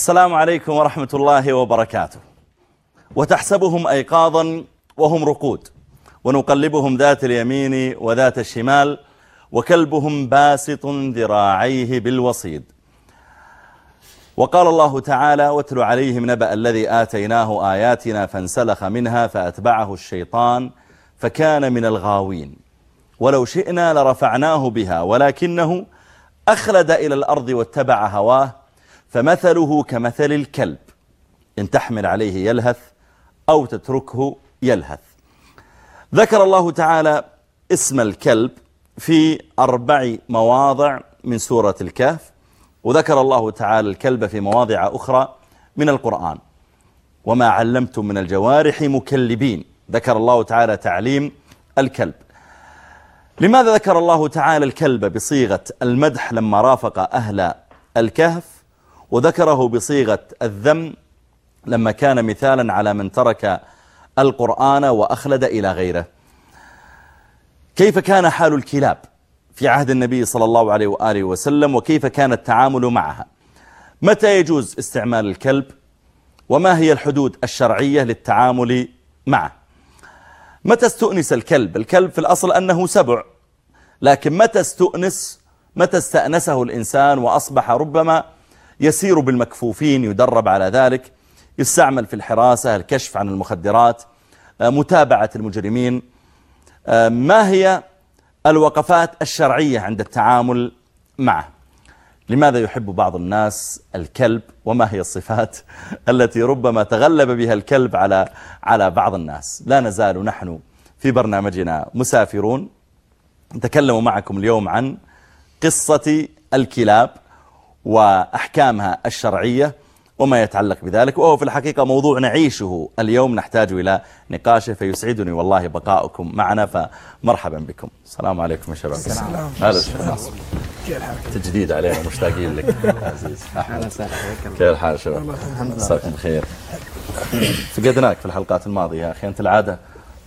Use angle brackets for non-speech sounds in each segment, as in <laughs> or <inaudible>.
السلام عليكم ورحمة الله وبركاته. وتحسبهم أيقاظا وهم رقود. ونقلبهم ذات اليمين وذات الشمال وكلبهم باسط ذراعيه بالوصيد. وقال الله تعالى واتل عليهم نبأ الذي آتيناه آياتنا فانسلخ منها فأتبعه الشيطان فكان من الغاوين. ولو شئنا لرفعناه بها ولكنه أخلد إلى الأرض واتبع هواه فمثله كمثل الكلب إن تحمل عليه يلهث أو تتركه يلهث. ذكر الله تعالى اسم الكلب في أربع مواضع من سورة الكهف وذكر الله تعالى الكلب في مواضع أخرى من القرآن. وما علمتم من الجوارح مكلبين ذكر الله تعالى تعليم الكلب. لماذا ذكر الله تعالى الكلب بصيغة المدح لما رافق أهل الكهف؟ وذكره بصيغة الذم لما كان مثالا على من ترك القرآن وأخلد إلى غيره. كيف كان حال الكلاب في عهد النبي صلى الله عليه وآله وسلم وكيف كان التعامل معها؟ متى يجوز استعمال الكلب؟ وما هي الحدود الشرعية للتعامل معه؟ متى استؤنس الكلب؟ الكلب في الأصل أنه سبع لكن متى استؤنس؟ متى استأنسه الإنسان وأصبح ربما يسير بالمكفوفين يدرب على ذلك يستعمل في الحراسة الكشف عن المخدرات متابعة المجرمين. ما هي الوقفات الشرعية عند التعامل معه؟ لماذا يحب بعض الناس الكلب؟ وما هي الصفات <laughs> التي ربما تغلب بها الكلب على على بعض الناس؟ لا نزال نحن في برنامجنا مسافرون. نتكلم معكم اليوم عن قصة الكلاب. وأحكامها الشرعية وما يتعلق بذلك. وهو في الحقيقة موضوع نعيشه. اليوم نحتاج إلى نقاشه فيسعدني والله بقاؤكم معنا فمرحبا بكم. السلام عليكم يا شباب. السلام. هلا تجديد علينا مشتاقين لك. <laughs> عزيز وسهلا. كيف الحال؟ شباب؟ مساكم بخير فقدناك في الحلقات الماضية يا أخي. أنت العادة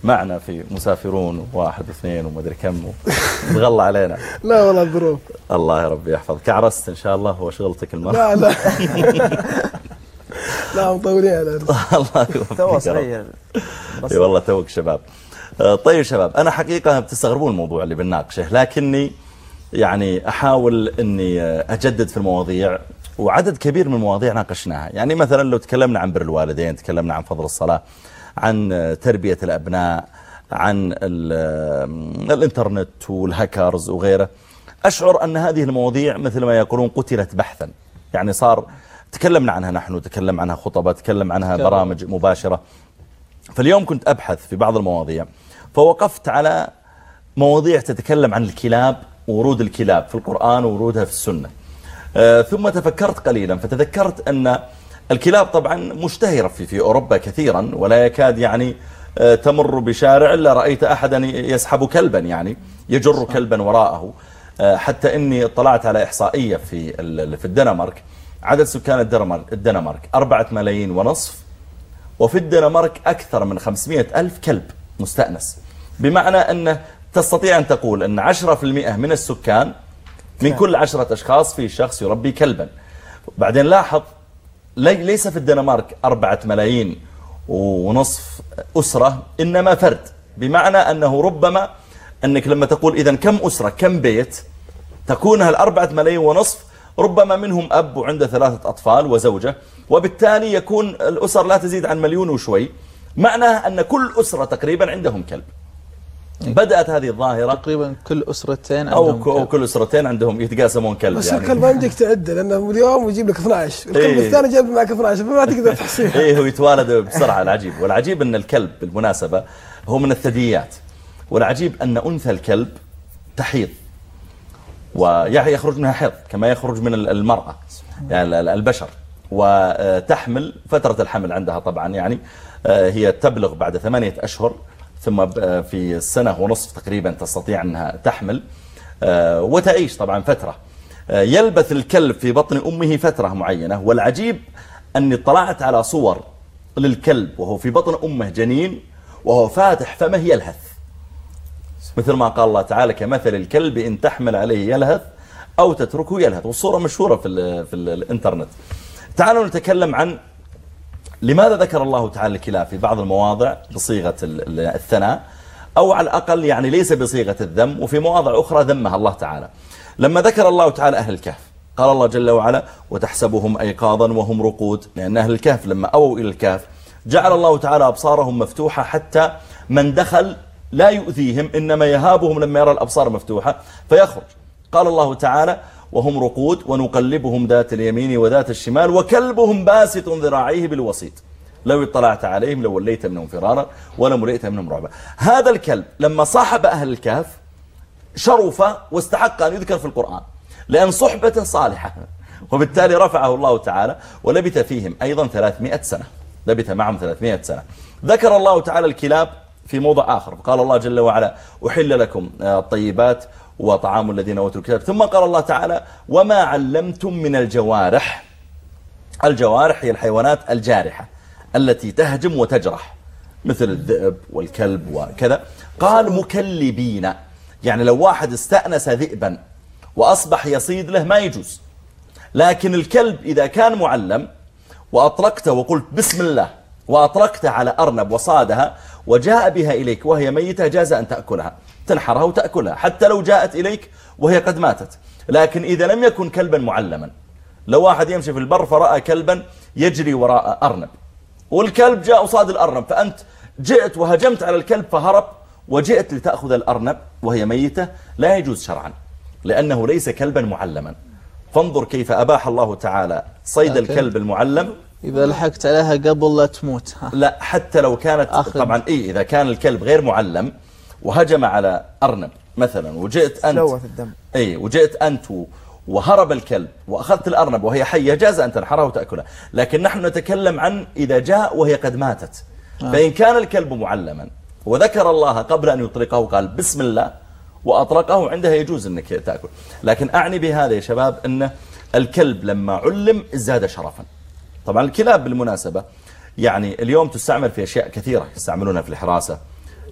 معنا في مسافرون واحد واثنين ومدري كم تغلى علينا. <laughs> لا والله الظروف. الله يا رب يحفظك. عرست إن شاء الله هو شغلتك المرة. لا لا. <laughs> لا مطولين على الله يوفقك تو. صغير. إي والله توك شباب. آه، طيب شباب أنا حقيقة بتستغربون الموضوع اللي بنناقشه لكني يعني أحاول أني آه، أجدد في المواضيع وعدد كبير من المواضيع ناقشناها. يعني مثلا لو تكلمنا عن بر الوالدين تكلمنا عن فضل الصلاة عن تربية الأبناء عن ال- الإنترنت والهاكرز وغيره. أشعر أن هذه المواضيع مثل ما يقولون قتلت بحثا. يعني صار تكلمنا عنها نحن تكلم عنها خطبة تكلم عنها برامج مباشرة. فاليوم كنت أبحث في بعض المواضيع فوقفت على مواضيع تتكلم عن الكلاب وورود الكلاب في القرآن وورودها في السنة. آه، ثم تفكرت قليلا فتذكرت أن الكلاب طبعا مشتهرة في, في أوروبا كثيرا ولا يكاد يعني آه، تمر بشارع إلا رأيت أحدا يسحب كلبا يعني يجر كلبا وراءه. آه، حتى إني اطلعت على إحصائية في في الدنمارك. عدد سكان الدنمارك- الدنمارك أربعة ملايين ونصف وفي الدنمارك أكثر من 500 ألف كلب مستأنس. بمعنى أنه تستطيع أن تقول أن 10% من السكان من كل عشرة أشخاص في شخص يربي كلبا. بعدين لاحظ ليس في الدنمارك أربعة ملايين ونصف أسرة إنما فرد. بمعنى أنه ربما أنك لما تقول إذا كم أسرة كم بيت تكون هالأربعة ملايين ونصف ربما منهم أب وعنده ثلاثة أطفال وزوجة وبالتالي يكون الأسر لا تزيد عن مليون وشوي. معناه أن كل أسرة تقريبا عندهم كلب. بدأت هذه الظاهرة. تقريبا كل أسرتين أو, عندهم ك- أو كلب. كل أسرتين عندهم يتقاسمون كلب بس يعني. الكلب ما يمديك تعده لأنه اليوم يجيب لك 12 الكلب إيه. الثاني جايب معك 12 فما تقدر <laughs> تحصيها إيه هو يتوالد بسرعة العجيب. والعجيب أن الكلب بالمناسبة هو من الثدييات. والعجيب أن أنثى الكلب تحيض. ويخرج منها حيض كما يخرج من المرأة يعني ال- البشر. وتحمل فترة الحمل عندها طبعا يعني آه، هي تبلغ بعد ثمانية أشهر ثم في سنة ونصف تقريبا تستطيع أنها تحمل. آه، وتعيش طبعا فترة. آه، يلبث الكلب في بطن أمه فترة معينة والعجيب أني اطلعت على صور للكلب وهو في بطن أمه جنين وهو فاتح فمه يلهث. مثل ما قال الله تعالى كمثل الكلب إن تحمل عليه يلهث أو تتركه يلهث. والصورة مشهورة في, ال في ال الإنترنت. تعالوا نتكلم عن لماذا ذكر الله تعالى الكلاب في بعض المواضع بصيغة ال- ال- الثناء؟ أو على الأقل يعني ليس بصيغة الذم وفي مواضع أخرى ذمها الله تعالى. لما ذكر الله تعالى أهل الكهف قال الله جل وعلا وتحسبهم أيقاظا وهم رقود. لأن أهل الكهف لما أووا إلى الكهف جعل الله تعالى أبصارهم مفتوحة حتى من دخل لا يؤذيهم إنما يهابهم لما يرى الأبصار مفتوحة فيخرج. قال الله تعالى وهم رقود ونقلبهم ذات اليمين وذات الشمال وكلبهم باسط ذراعيه بالوسيط. لو اطلعت عليهم لو وليت منهم فرارا ولا ملئت منهم رعبا. هذا الكلب لما صاحب أهل الكهف شرف واستحق أن يذكر في القرآن لأن صحبته صالحة. وبالتالي رفعه الله تعالى ولبث فيهم أيضا 300 سنة. لبث معهم 300 سنة. ذكر الله تعالى الكلاب في موضع آخر. قال الله جل وعلا أحل لكم آه، الطيبات وطعام الذين أوتوا الكتاب. ثم قال الله تعالى وما علمتم من الجوارح. الجوارح هي الحيوانات الجارحة التي تهجم وتجرح مثل الذئب والكلب وكذا. قال مكلبين. يعني لو واحد استأنس ذئبا وأصبح يصيد له ما يجوز. لكن الكلب إذا كان معلم وأطلقته وقلت بسم الله وأطلقته على أرنب وصادها وجاء بها إليك وهي ميتة جاز أن تأكلها تنحرها وتأكلها حتى لو جاءت إليك وهي قد ماتت. لكن إذا لم يكن كلبا معلما لو واحد يمشي في البر فرأى كلبا يجري وراء أرنب والكلب جاء صاد الأرنب فأنت جئت وهجمت على الكلب فهرب وجئت لتأخذ الأرنب وهي ميتة لا يجوز شرعا لأنه ليس كلبا معلما. فانظر كيف أباح الله تعالى صيد الكلب المعلم. إذا لحقت عليها قبل لا تموت. ها. لا حتى لو كانت أخذ. طبعا إيه إذا كان الكلب غير معلم وهجم على أرنب مثلا وجئت أنت لوث الدم. إي وجئت أنت و- وهرب الكلب وأخذت الأرنب وهي حية جاز أن تنحرها وتأكلها. لكن نحن نتكلم عن إذا جاء وهي قد ماتت. فإن كان الكلب معلما وذكر الله قبل أن يطلقه قال بسم الله وأطلقه عندها يجوز أنك تأكل. لكن أعني بهذا يا شباب أن الكلب لما علم ازداد شرفا. طبعا الكلاب بالمناسبة يعني اليوم تستعمل في أشياء كثيرة يستعملونها في الحراسة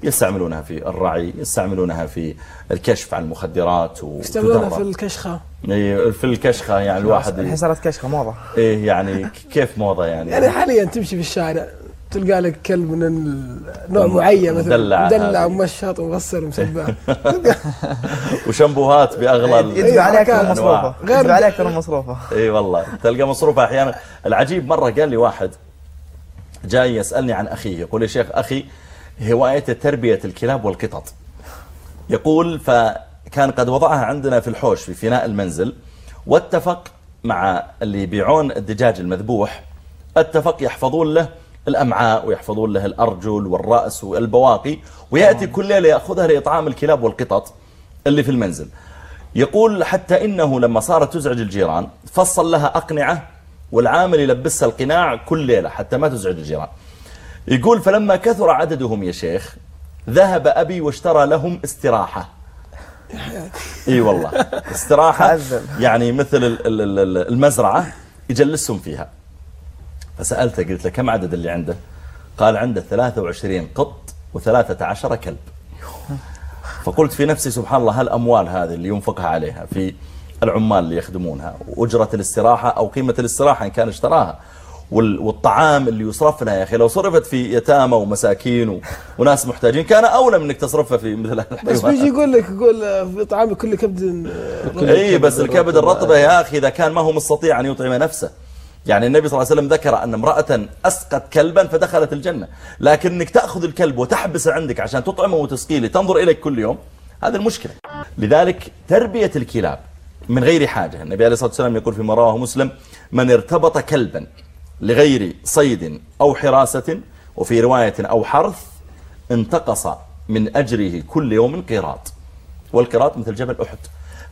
يستعملونها في الرعي يستعملونها في الكشف عن المخدرات يستعملونها في. الكشخة. إيه، في الكشخة يعني الواحد الحين صارت كشخة موضة. إيه يعني كيف موضة يعني؟ يعني حاليا تمشي في الشارع. تلقى لك كلب من نوع معين مثلا مدلع مدلع. ومشط ومغسل ومسبح. <laughs> وشامبوهات بأغلى يدفع عليه أكثر من حركات. مصروفه غير- يدفع عليه أكثر مصروفه <laughs> إي والله تلقى مصروفة أحيانا. العجيب مرة قال لي واحد جاي يسألني عن اخيه يقول يا شيخ أخي هوايته تربية الكلاب والقطط. يقول فكان قد وضعها عندنا في الحوش في فناء المنزل واتفق مع اللي يبيعون الدجاج المذبوح أتفق يحفظون له الأمعاء ويحفظون له الأرجل والرأس والبواقي ويأتي كل ليلة يأخذها لإطعام الكلاب والقطط اللي في المنزل. يقول حتى إنه لما صارت تزعج الجيران فصل لها أقنعة والعامل يلبسها القناع كل ليلة حتى ما تزعج الجيران. يقول فلما كثر عددهم يا شيخ ذهب أبي واشترى لهم استراحة. <laughs> إي والله استراحة. يعني مثل ال- ال- ال- المزرعة يجلسهم فيها. فسألته قلت له كم عدد اللي عنده؟ قال عنده 23 قط و13 كلب. فقلت في نفسي سبحان الله هالأموال هذه اللي ينفقها عليها في العمال اللي يخدمونها؟ وأجرة الاستراحة أو قيمة الاستراحة إن كان اشتراها. وال- والطعام اللي يصرف لها يا أخي لو صرفت في يتامى ومساكين. وناس محتاجين كان أولى من أنك تصرفها في مثل بس الحيوانات بيجي يقول لك يقول في طعام كل كبد اي بس الكبد الرطبة يا أخي إذا كان ما هو مستطيع أن يطعم نفسه. يعني النبي صلى الله عليه وسلم ذكر أن امرأة أسقت كلبا فدخلت الجنة. لكن أنك تأخذ الكلب وتحبسه عندك عشان تطعمه وتسقيه لتنظر إليك كل يوم. هذا المشكلة. لذلك تربية الكلاب من غير حاجة. النبي عليه الصلاة والسلام يقول فيما رواه مسلم من ارتبط كلبا لغير صيد أو حراسة وفي رواية أو حرث انتقص من أجره كل يوم قيراط والقراط مثل جبل أحد.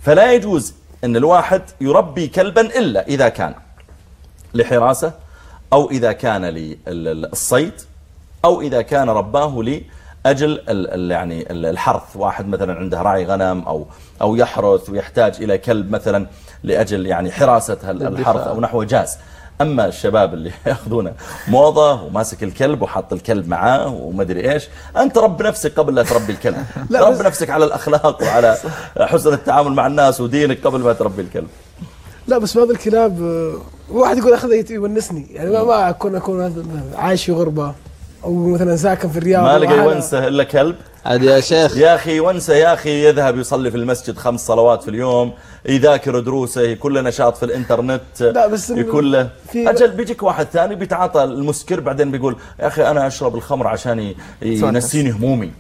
فلا يجوز أن الواحد يربي كلبا إلا إذا كان لحراسة أو إذا كان للصيد أو إذا كان رباه لأجل يعني ال- الحرث. واحد مثلا عنده راعي غنم أو أو يحرث ويحتاج إلى كلب مثلا لأجل يعني حراسة الحرث أو نحو جاز. أما الشباب اللي <laughs> يأخذونه موضة وماسك الكلب وحط الكلب معاه ومدري إيش أنت رب نفسك قبل لا تربي الكلب. <laughs> لا، رب نفسك على الأخلاق وعلى حسن التعامل مع الناس ودينك قبل ما تربي الكلب. لا بس بعض الكلاب آه، واحد يقول أخذ يونسني. يعني ما, ما اكون أكون عايش في غربة. أو مثلا ساكن في الرياض. ما لقى يونسه إلا كلب. عاد يا شيخ. يا أخي ونسه يا أخي يذهب يصلي في المسجد خمس صلوات في اليوم يذاكر دروسه يكون له نشاط في الإنترنت لا، بس يكون له. في- أجل بيجيك واحد ثاني بيتعاطى المسكر بعدين بيقول يا أخي أنا أشرب الخمر عشان ينسيني همومي.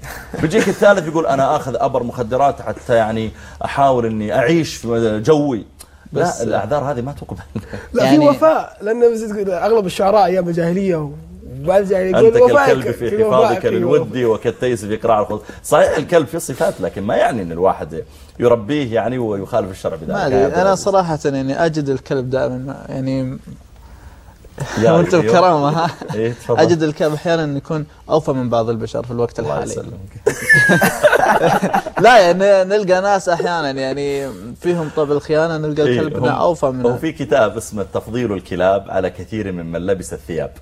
بيجيك الثالث بيقول أنا آخذ أبر مخدرات حتى يعني أحاول إني أعيش في جوي. بس- لا الأعذار هذه ما تقبل. <laughs> لا يعني- في وفاء لأن أغلب الشعراء أيام الجاهلية وبعد الجاهليه وفائك- كالكلب في حفاظك في للود وكالتيس في قراع الخض صحيح الكلب فيه صفات لكن ما يعني أن الواحد يربيه يعني ويخالف الشرع بذلك ما أنا صراحة يعني أجد الكلب دائما يعني <laughs> وانت. بكرامة ها؟ إيه،. أجد الكلب أحيانا يكون أوفى من بعض البشر في الوقت الحالي. <laughs> لا يعني نلقى ناس أحيانا يعني فيهم طب الخيانة نلقى إيه، الكلب أوفى هو من في كتاب اسمه تفضيل الكلاب على كثير ممن لبس الثياب.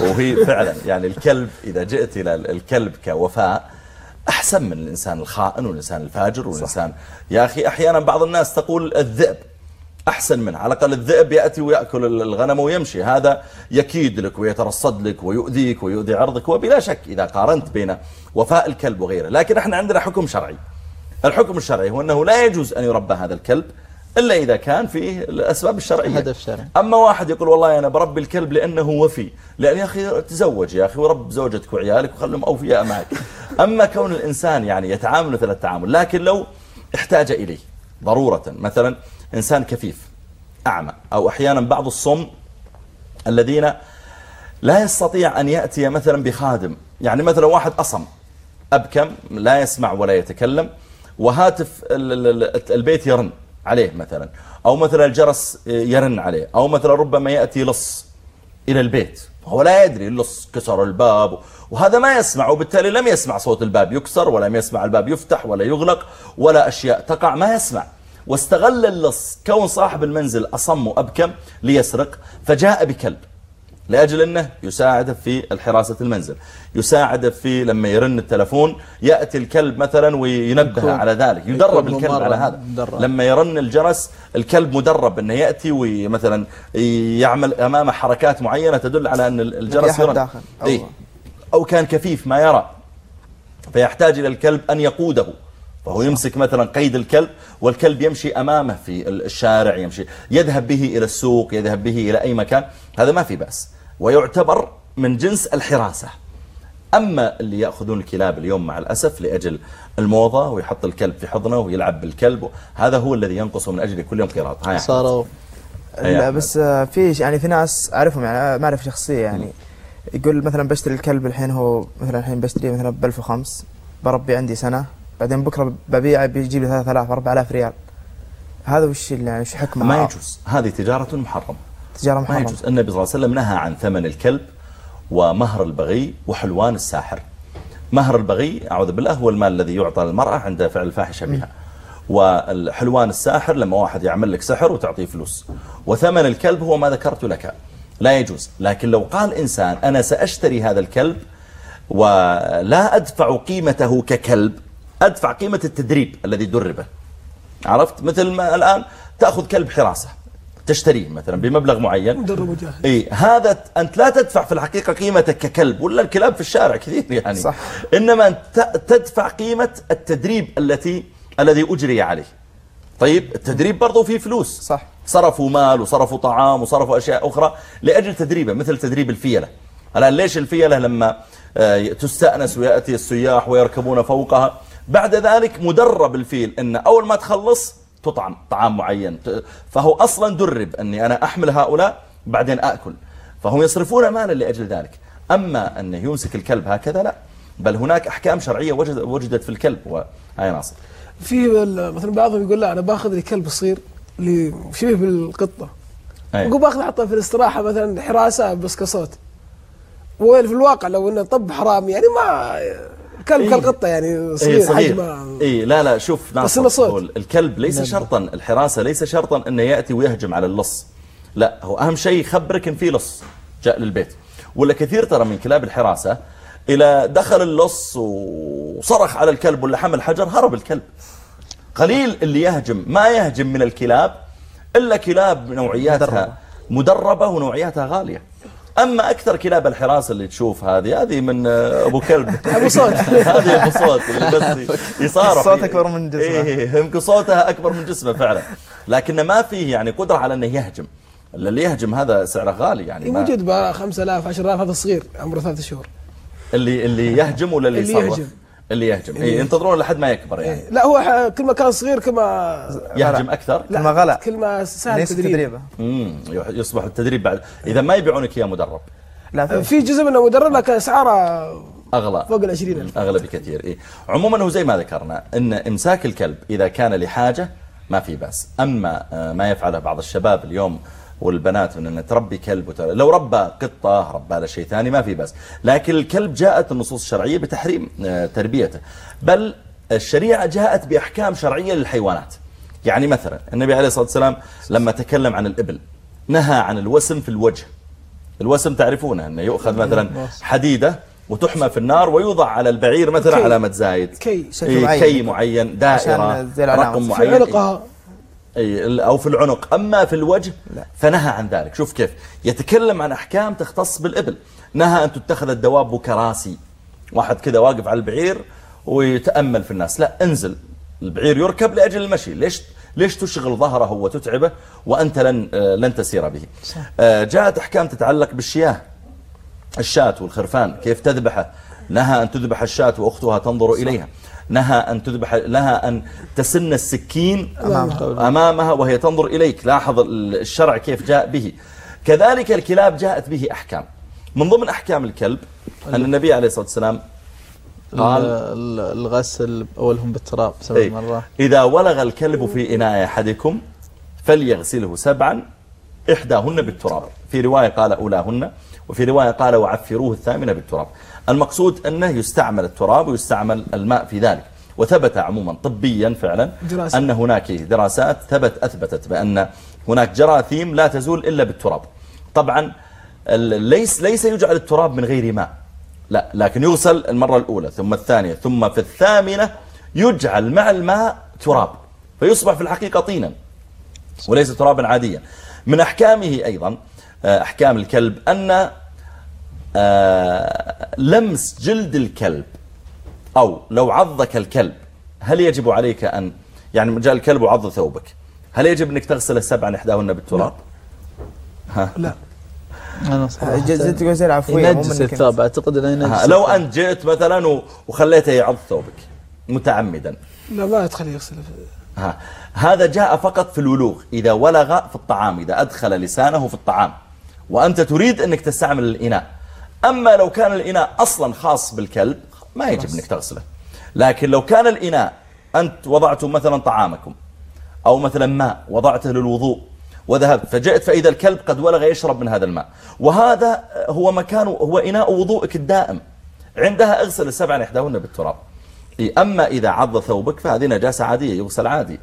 وهي فعلا يعني الكلب إذا جئت إلى الكلب كوفاء أحسن من الإنسان الخائن والإنسان الفاجر والإنسان. يا أخي أحيانا بعض الناس تقول الذئب. أحسن منه. على الأقل الذئب يأتي ويأكل الغنم ويمشي. هذا يكيد لك ويترصد لك ويؤذيك ويؤذي عرضك وبلا شك إذا قارنت بين وفاء الكلب وغيره. لكن إحنا عندنا حكم شرعي. الحكم الشرعي هو أنه لا يجوز أن يربى هذا الكلب إلا إذا كان فيه الأسباب الشرعية. هدف شرعي. أما واحد يقول والله أنا بربي الكلب لأنه وفي. لأن يا أخي تزوج يا أخي ورب زوجتك وعيالك وخلهم أوفياء معك <laughs> أما كون الإنسان يعني يتعامل مثل التعامل لكن لو احتاج إليه ضرورة مثلا إنسان كفيف أعمى. أو أحيانا بعض الصم الذين لا يستطيع أن يأتي مثلا بخادم. يعني مثلا واحد أصم أبكم لا يسمع ولا يتكلم وهاتف ال- ال- ال- البيت يرن عليه مثلا. أو مثلا الجرس يرن عليه. أو مثلا ربما يأتي لص إلى البيت هو لا يدري اللص كسر الباب. وهذا ما يسمع وبالتالي لم يسمع صوت الباب يكسر ولم يسمع الباب يفتح ولا يغلق ولا أشياء تقع ما يسمع. واستغل اللص كون صاحب المنزل أصم وأبكم ليسرق فجاء بكلب لأجل أنه يساعده في الحراسة المنزل يساعده في لما يرن التلفون يأتي الكلب مثلا وينبه على ذلك يدرب الكلب على هذا مدرب. لما يرن الجرس الكلب مدرب أنه يأتي ومثلا يعمل أمامه حركات معينة تدل على أن الجرس يرن داخل. أو- إيه. أو كان كفيف ما يرى فيحتاج إلى الكلب أن يقوده فهو يمسك مثلا قيد الكلب والكلب يمشي أمامه في الشارع يمشي يذهب به إلى السوق يذهب به إلى أي مكان هذا ما في بأس ويعتبر من جنس الحراسة أما اللي يأخذون الكلاب اليوم مع الأسف لأجل الموضة ويحط الكلب في حضنه ويلعب بالكلب هذا هو الذي ينقص من أجل كل يوم قيراط ها يا أحمد. صاروا لا. بس في يعني في ناس أعرفهم يعني معرفه شخصية يعني يقول مثلا بشتري الكلب الحين هو مثلا الحين بشتريه مثلا ب 1005 بربي عندي سنة بعدين بكرة ببيعه بيجيب لي 3000 4000 ريال. هذا وش يعني وش حكمه؟ ما يجوز. هذه تجارة محرمة. تجارة ما محرمة. يجوز. النبي صلى الله عليه وسلم نهى عن ثمن الكلب ومهر البغي وحلوان الساحر. مهر البغي أعوذ بالله هو المال الذي يعطى للمرأة عند فعل الفاحشة بها. والحلوان الساحر لما واحد يعمل لك سحر وتعطيه فلوس. وثمن الكلب هو ما ذكرت لك. لا يجوز. لكن لو قال إنسان أنا سأشتري هذا الكلب ولا أدفع قيمته ككلب أدفع قيمة التدريب الذي دربه. عرفت؟ مثل ما الآن تأخذ كلب حراسة تشتريه مثلا بمبلغ معين. مدرب وجاهز إي هذا ت- أنت لا تدفع في الحقيقة قيمتك ككلب ولا الكلاب في الشارع كثير يعني. صح. إنما أنت ت- تدفع قيمة التدريب التي الذي أجري عليه. طيب التدريب برضه فيه فلوس. صح. صرفوا مال وصرفوا طعام وصرفوا أشياء أخرى لأجل تدريبه مثل تدريب الفيلة. الآن ليش الفيلة لما آه، تستأنس ويأتي السياح ويركبون فوقها؟ بعد ذلك مدرب الفيل إن أول ما تخلص تطعم طعام معين. فهو أصلا درب أني أنا أحمل هؤلاء بعدين آكل. فهم يصرفون مالا لأجل ذلك. أما انه يمسك الكلب هكذا لا. بل هناك أحكام شرعية وجد- وجدت في الكلب وهاي ناصر. في مثلا بعضهم يقول لا أنا باخذ لي كلب صغير اللي شبه بالقطة. أي. يقول باخذ أحطه في الاستراحة مثلا حراسة بس كصوت وفي الواقع لو إنه طب حرام يعني ما كلب إيه. كالقطه يعني اي صغير, صغير. حجمه. اي لا لا شوف ناصر الكلب ليس شرطا الحراسة ليس شرطا إنه يأتي ويهجم على اللص. لا هو أهم شيء يخبرك إن في لص جاء للبيت. ولا كثير ترى من كلاب الحراسة إلى دخل اللص وصرخ على الكلب ولا حمل حجر هرب الكلب. قليل اللي يهجم. ما يهجم من الكلاب إلا كلاب نوعياتها مدربة ونوعياتها غالية. أما أكثر كلاب الحراسة اللي تشوف هذه هذه من آه، أبو كلب. <laughs> أبو صوت. <laughs> هذه أبو صوت اللي بس <laughs> يصارخ الصوت أكبر من جسمه. إيه يمكن صوتها أكبر من جسمه فعلا. لكن ما فيه يعني قدرة على أنه يهجم. اللي يهجم هذا سعره غالي يعني ب 5000 10000 هذا صغير عمره ثلاث شهور. اللي اللي يهجم ولا اللي اللي يهجم. اللي يهجم. اللي إيه يهجم. ينتظرون لحد ما يكبر يعني. لا هو كل ما كان صغير كل ما يهجم أكثر؟ لا كل ما غلى. كل ما سهل ليس التدريب تدريبه امم يصبح التدريب بعد. إذا ما يبيعونك إياه مدرب. لا في جزء منه مدرب لكن أسعاره أغلى. فوق ال 20000 أغلى بكثير إيه؟ عموما هو زي ما ذكرنا أن إمساك الكلب إذا كان لحاجة ما في بأس. أما آه، ما يفعله بعض الشباب اليوم والبنات أن تربي كلب وتر... لو ربى قطة ربى له شيء ثاني ما في بأس لكن الكلب جاءت النصوص الشرعية بتحريم آه، تربيته بل الشريعة جاءت بأحكام شرعية للحيوانات يعني مثلا النبي عليه الصلاة والسلام لما تكلم عن الإبل نهى عن الوسم في الوجه الوسم تعرفونه أنه يؤخذ مثلا حديدة وتحمى في النار ويوضع على البعير مثلا كي. علامة زايد كي. إيه، معين. كي معين العلامة. رقم معين أي أو في العنق. أما في الوجه فنهى عن ذلك. شوف كيف. يتكلم عن أحكام تختص بالإبل. نهى أن تتخذ الدواب كراسي. واحد كذا واقف على البعير ويتأمل في الناس. لا انزل. البعير يركب لأجل المشي. ليش ليش تشغل ظهره وتتعبه وأنت لن آه، لن تسير به؟ آه، جاءت أحكام تتعلق بالشياه. الشاة والخرفان. كيف تذبحه؟ نهى أن تذبح الشاة وأختها تنظر إليها. نهى أن تذبح لها أن تسن السكين أمامها. وهي تنظر إليك. لاحظ الشرع كيف جاء به. كذلك الكلاب جاءت به أحكام. من ضمن أحكام الكلب أن النبي عليه الصلاة والسلام قال ال- ال- الغسل أولهم بالتراب سبع إيه، مرات. إذا ولغ الكلب في إناء أحدكم فليغسله سبعا إحداهن بالتراب. في رواية قال أولاهن وفي رواية قال وعفروه الثامنة بالتراب. المقصود أنه يستعمل التراب ويستعمل الماء في ذلك وثبت عموما طبيا فعلا دراسة. أن هناك دراسات ثبت أثبتت بأن هناك جراثيم لا تزول إلا بالتراب. طبعا ليس ليس يجعل التراب من غير ماء. لا لكن يغسل المرة الأولى ثم الثانية ثم في الثامنة يجعل مع الماء تراب فيصبح في الحقيقة طينا وليس ترابا عاديا. من أحكامه أيضا أحكام الكلب أن آه، لمس جلد الكلب أو لو عضك الكلب هل يجب عليك أن يعني جاء الكلب وعض ثوبك هل يجب أنك تغسله سبعا إحداهن بالتراب؟ ها؟ لا. تقول زي العفوية مو ينجس منك الثوب أعتقد أنه ينجس ها لو. أنت جئت مثلا وخليته يعض ثوبك متعمدا. لا ما يدخل يغسل. ها هذا جاء فقط في الولوغ إذا ولغ في الطعام إذا أدخل لسانه في الطعام. وأنت تريد أنك تستعمل الإناء. أما لو كان الإناء أصلا خاص بالكلب ما يجب أنك تغسله. لكن لو كان الإناء أنت وضعته مثلا طعامكم أو مثلا ماء وضعته للوضوء وذهبت فجئت فإذا الكلب قد ولغ يشرب من هذا الماء. وهذا هو مكان هو إناء وضوءك الدائم. عندها اغسل السبع إحداهن بالتراب. أما إذا عض ثوبك فهذه نجاسة عادية يغسل عادي.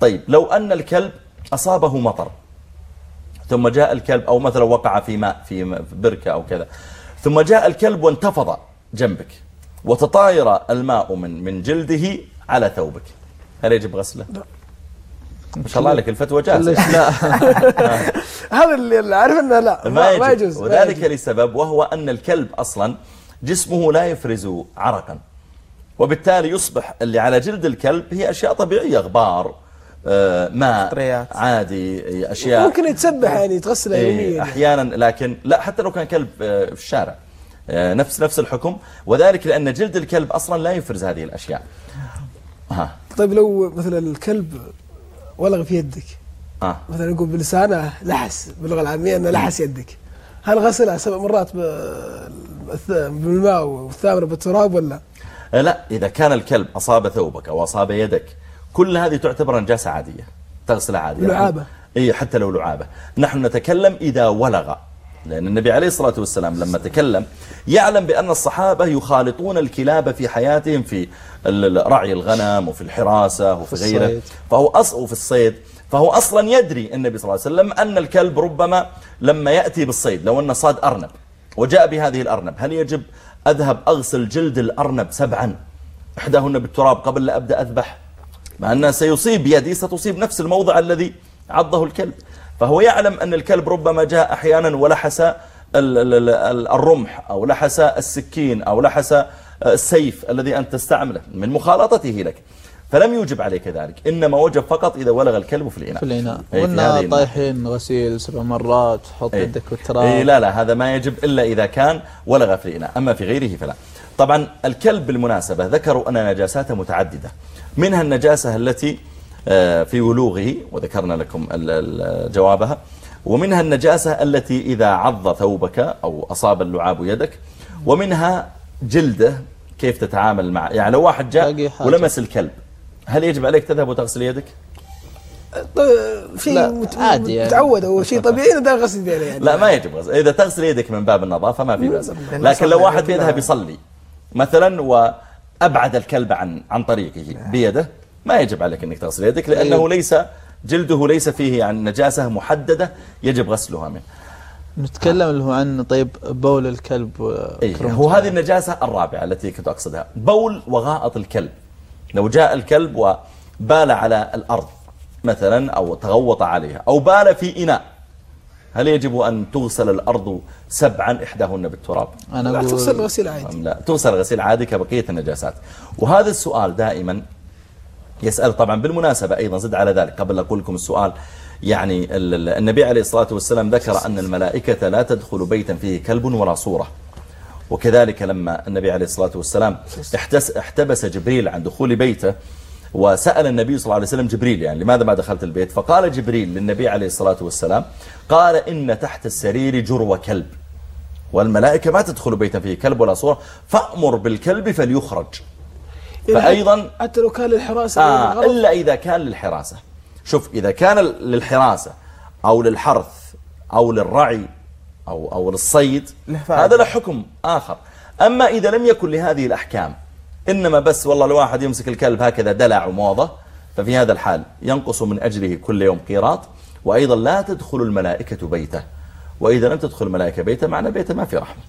طيب لو أن الكلب أصابه مطر ثم جاء الكلب أو مثلا وقع في ماء في بركة أو كذا. ثم جاء الكلب وانتفض جنبك وتطاير الماء من من جلده على ثوبك. هل يجب غسله؟ لا. ما شاء الله عليك الفتوى ليش جاهزة. لا <laughs> هذا اللي عارف إنه لا ما يجوز. وذلك. لسبب وهو أن الكلب أصلا جسمه لا يفرز عرقا. وبالتالي يصبح اللي على جلد الكلب هي أشياء طبيعية غبار. ماء فطريات. عادي أشياء. ممكن يتسبح يعني يتغسل إيه، يوميا. أحيانا لكن لا حتى لو كان كلب آه، في الشارع. آه، نفس نفس الحكم. وذلك لأن جلد الكلب أصلا لا يفرز هذه الأشياء. ها. طيب لو مثلا الكلب ولغ في يدك ها مثلا نقول بلسانه لحس باللغة العامية إنه لحس يدك هل غسلها سبع مرات بالماء والثامنه بالتراب ولا؟ آه، لا إذا كان الكلب أصاب ثوبك أو أصاب يدك كل هذه تعتبر نجاسه عادية تغسلها عادي لعابة. إي حتى لو لعابة. نحن نتكلم إذا ولغ. لأن النبي عليه الصلاة والسلام لما تكلم يعلم بأن الصحابة يخالطون الكلاب في حياتهم في رعي الغنم وفي الحراسة وفي في غيره. فهو أص وفي الصيد. فهو أصلا يدري النبي صلى الله عليه وسلم أن الكلب ربما لما يأتي بالصيد لو أن صاد أرنب وجاء بهذه الأرنب هل يجب أذهب أغسل جلد الأرنب سبعا إحداهن بالتراب قبل لا أبدأ أذبح؟ مع أنه سيصيب يدي ستصيب نفس الموضع الذي عضه الكلب. فهو يعلم أن الكلب ربما جاء أحيانا ولحس ال- ال- ال- الرمح أو لحس السكين أو لحس السيف الذي أنت تستعمله من مخالطته لك. فلم يوجب عليك ذلك إنما وجب فقط إذا ولغ الكلب في الإناء. في الإناء. هذه الناحية. طايحين غسيل سبع مرات حط إيه. يدك بالتراب إيه لا لا هذا ما يجب إلا إذا كان ولغ في الإناء. أما في غيره فلا. طبعا الكلب بالمناسبة ذكروا أن نجاساته متعددة منها النجاسة التي آه، في ولوغه وذكرنا لكم جوابها ومنها النجاسة التي إذا عض ثوبك أو أصاب اللعاب يدك ومنها جلده كيف تتعامل مع يعني لو واحد جاء. ولمس الكلب هل يجب عليك تذهب وتغسل يدك؟ ط- شيء لا، مت- عادي يعني. متعود هو شيء طبيعي ده غسل بيده يعني لا ما يجب غسل إذا تغسل يدك من باب النظافة ما في بأس لأن لكن لو واحد بيذهب يصلي مثلا وأبعد الكلب عن عن طريقه بيده. ما يجب عليك أنك تغسل يدك لأنه أيوه. ليس جلده ليس فيه يعني نجاسة محددة يجب غسلها منه. نتكلم اللي هو عن طيب بول الكلب إيه. هو هذه النجاسة الرابعة التي كنت أقصدها. بول وغائط الكلب. لو جاء الكلب وبال على الأرض مثلا أو تغوط عليها أو بال في إناء هل يجب أن تغسل الأرض سبعا إحداهن بالتراب؟ أنا لا تغسل غسيل عادي. لا؟ تغسل غسيل عادي كبقية النجاسات. وهذا السؤال دائما يسأل طبعا بالمناسبة أيضا زد على ذلك قبل أقول لكم السؤال. يعني ال- ال- النبي عليه الصلاة والسلام ذكر أن الملائكة لا تدخل بيتا فيه كلب ولا صورة. وكذلك لما النبي عليه الصلاة والسلام احتس احتبس جبريل عن دخول بيته وسأل النبي صلى الله عليه وسلم جبريل يعني لماذا ما دخلت البيت؟ فقال جبريل للنبي عليه الصلاة والسلام قال إن تحت السرير جرو كلب والملائكة ما تدخل بيتا فيه كلب ولا صورة فأمر بالكلب فليخرج. فأيضا حتى لو كان للحراسه آه إلا إذا كان للحراسة. شوف إذا كان للحراسة أو للحرث أو للرعي أو, أو للصيد. هذا له حكم آخر. أما إذا لم يكن لهذه الأحكام إنما بس والله الواحد يمسك الكلب هكذا دلع وموضة. ففي هذا الحال ينقص من أجله كل يوم قيراط وأيضا لا تدخل الملائكة بيته. وإذا لم تدخل الملائكة بيته معنى بيته ما في رحمة.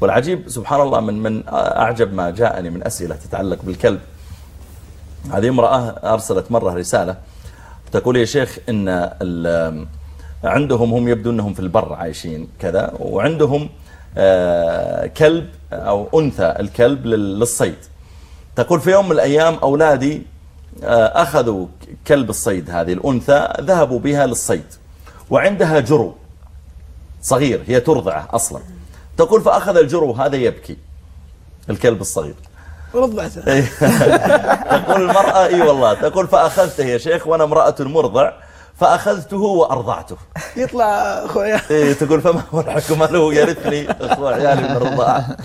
والعجيب سبحان الله من من أعجب ما جاءني من أسئلة تتعلق بالكلب. هذه امرأة أرسلت مرة رسالة تقول يا شيخ إن عندهم هم يبدو أنهم في البر عايشين كذا وعندهم آه، كلب أو أنثى الكلب لل- للصيد. تقول في يوم من الأيام أولادي آه، أخذوا كلب الصيد هذه الأنثى ذهبوا بها للصيد وعندها جرو صغير هي ترضعه أصلا. تقول فأخذ الجرو هذا يبكي الكلب الصغير. رضعته. إيه. <laughs> تقول المرأة إي والله تقول فأخذته يا شيخ وأنا امرأة مرضع فأخذته وأرضعته. <laughs> يطلع أخويا. إيه تقول فما هو الحكم؟ هل هو يرثني أخوة عيالي من الرضاعة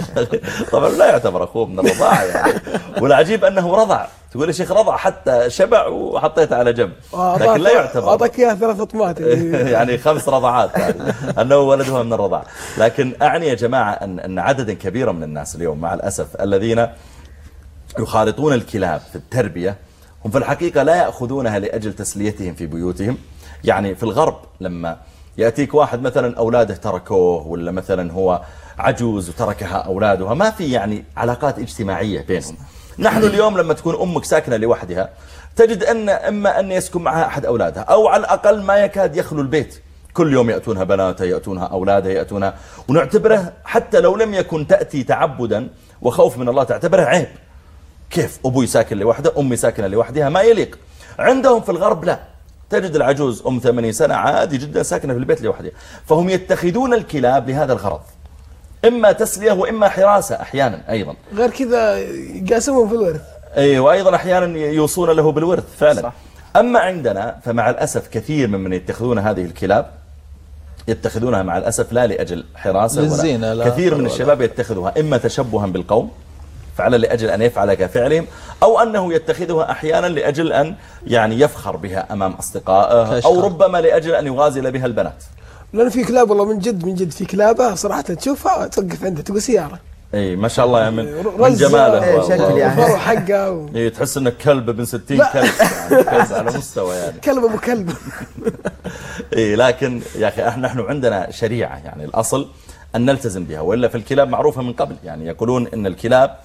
<laughs> طبعا لا يعتبر أخوه من الرضاعة يعني. والعجيب أنه رضع. تقول يا شيخ رضع حتى شبع وحطيته على جنب. لكن لا يعتبر. أعطاك إياه ثلاث اطمات <laughs> يعني خمس رضعات يعني. أنه ولدها من الرضاعة لكن أعني يا جماعة أن, أن عددا كبيرا من الناس اليوم مع الأسف الذين يخالطون الكلاب في التربية هم في الحقيقة لا يأخذونها لأجل تسليتهم في بيوتهم. يعني في الغرب لما يأتيك واحد مثلا أولاده تركوه ولا مثلا هو عجوز وتركها أولادها ما في يعني علاقات اجتماعية بينهم. نحن اليوم لما تكون أمك ساكنة لوحدها تجد أن إما أن يسكن معها أحد أولادها أو على الأقل ما يكاد يخلو البيت. كل يوم يأتونها بناتها يأتونها أولادها يأتونها. ونعتبره حتى لو لم يكن تأتي تعبدا وخوف من الله تعتبره عيب. كيف أبوي ساكن لوحده أمي ساكنة لوحدها ما يليق. عندهم في الغرب لا. تجد العجوز أم 80 سنة عادي جدا ساكنة في البيت لوحدها. فهم يتخذون الكلاب لهذا الغرض. إما تسلية وإما حراسة أحيانا أيضا. غير كذا يقاسمهم في الورث. أي وأيضا أحيانا يوصون له بالورث فعلا. صح. أما عندنا فمع الأسف كثير ممن يتخذون هذه الكلاب يتخذونها مع الأسف لا لأجل حراسة للزينة، ولا لا. كثير من الشباب يتخذها إما تشبها بالقوم فعلا لأجل أن يفعل كفعلهم أو أنه يتخذها أحيانا لأجل أن يعني يفخر بها أمام أصدقائه أو. ربما لأجل أن يغازل بها البنات لأن في كلاب والله من جد من جد في كلابة صراحة تشوفها توقف عندها تقول سيارة أي ما شاء الله يعني من, من. جماله إيه، و- شكل يعني. حقه و... إيه، تحس إنك كلب ابن 60 لا. كلب يعني كلب على مستوى يعني كلب أبو كلب <laughs> إيه لكن يا أخي إحنا نحن عندنا شريعة يعني الأصل أن نلتزم بها وإلا في الكلاب معروفة من قبل يعني يقولون أن الكلاب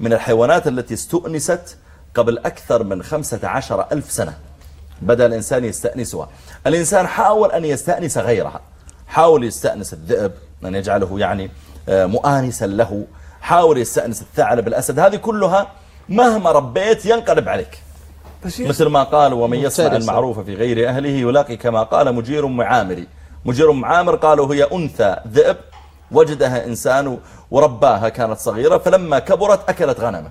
من الحيوانات التي استؤنست قبل أكثر من خمسة عشر ألف سنة. بدأ الإنسان يستأنسها. الإنسان حاول أن يستأنس غيرها. حاول يستأنس الذئب أن يجعله يعني آه، مؤانسا له. حاول يستأنس الثعلب الأسد. هذه كلها مهما ربيت ينقلب عليك. مثل ما قال ومن يصنع. المعروف في غير أهله يلاقي كما قال مجير معامري مجير معامر قالوا هي أنثى ذئب وجدها إنسان ورباها كانت صغيرة فلما كبرت أكلت غنمه.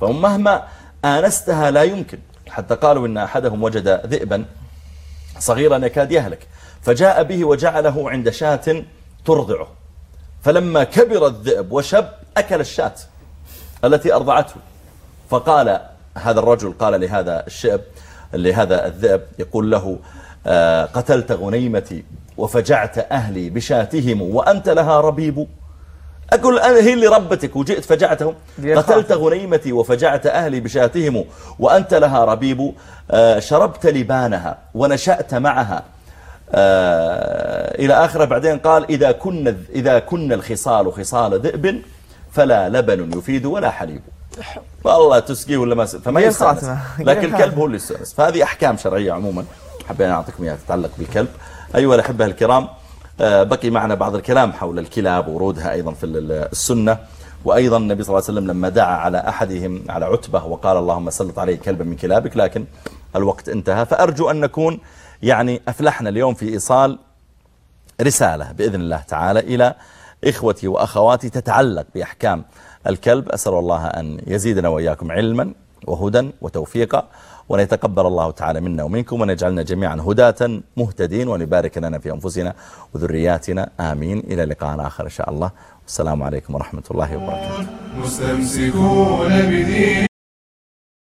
فهم مهما آنستها لا يمكن. حتى قالوا إن أحدهم وجد ذئبا صغيرا يكاد يهلك. فجاء به وجعله عند شاة ترضعه. فلما كبر الذئب وشب أكل الشاة التي أرضعته. فقال هذا الرجل قال لهذا الشئب لهذا الذئب يقول له آه، قتلت غنيمتي وفجعت أهلي بشاتهم وأنت لها ربيب. أقول أنا هي اللي ربتك وجئت فجعتهم. قتلت غنيمتي وفجعت أهلي بشاتهم وأنت لها ربيب. آه، شربت لبانها ونشأت معها. آه، إلى آخره بعدين قال إذا كن إذا كن الخصال خصال ذئب فلا لبن يفيد ولا حليب. والله تسقيه ولا ما فما يستأنس. <laughs> لكن الكلب هو اللي يستأنس. فهذه أحكام شرعية عموما. حبينا نعطيكم إياها تتعلق بالكلب. أيها الأحبة الكرام بقي معنا بعض الكلام حول الكلاب ورودها أيضا في ال- السنة. وأيضا النبي صلى الله عليه وسلم لما دعا على أحدهم على عتبة وقال اللهم سلط عليه كلبا من كلابك لكن الوقت انتهى. فأرجو أن نكون يعني أفلحنا اليوم في إيصال رسالة بإذن الله تعالى إلى إخوتي وأخواتي تتعلق بأحكام الكلب. أسأل الله أن يزيدنا وإياكم علما وهدى وتوفيقا. وأن يتقبل الله تعالى منا ومنكم وأن يجعلنا جميعا هداة مهتدين وأن يبارك لنا في أنفسنا وذرياتنا. آمين. إلى لقاء آخر إن شاء الله. والسلام عليكم ورحمة الله وبركاته.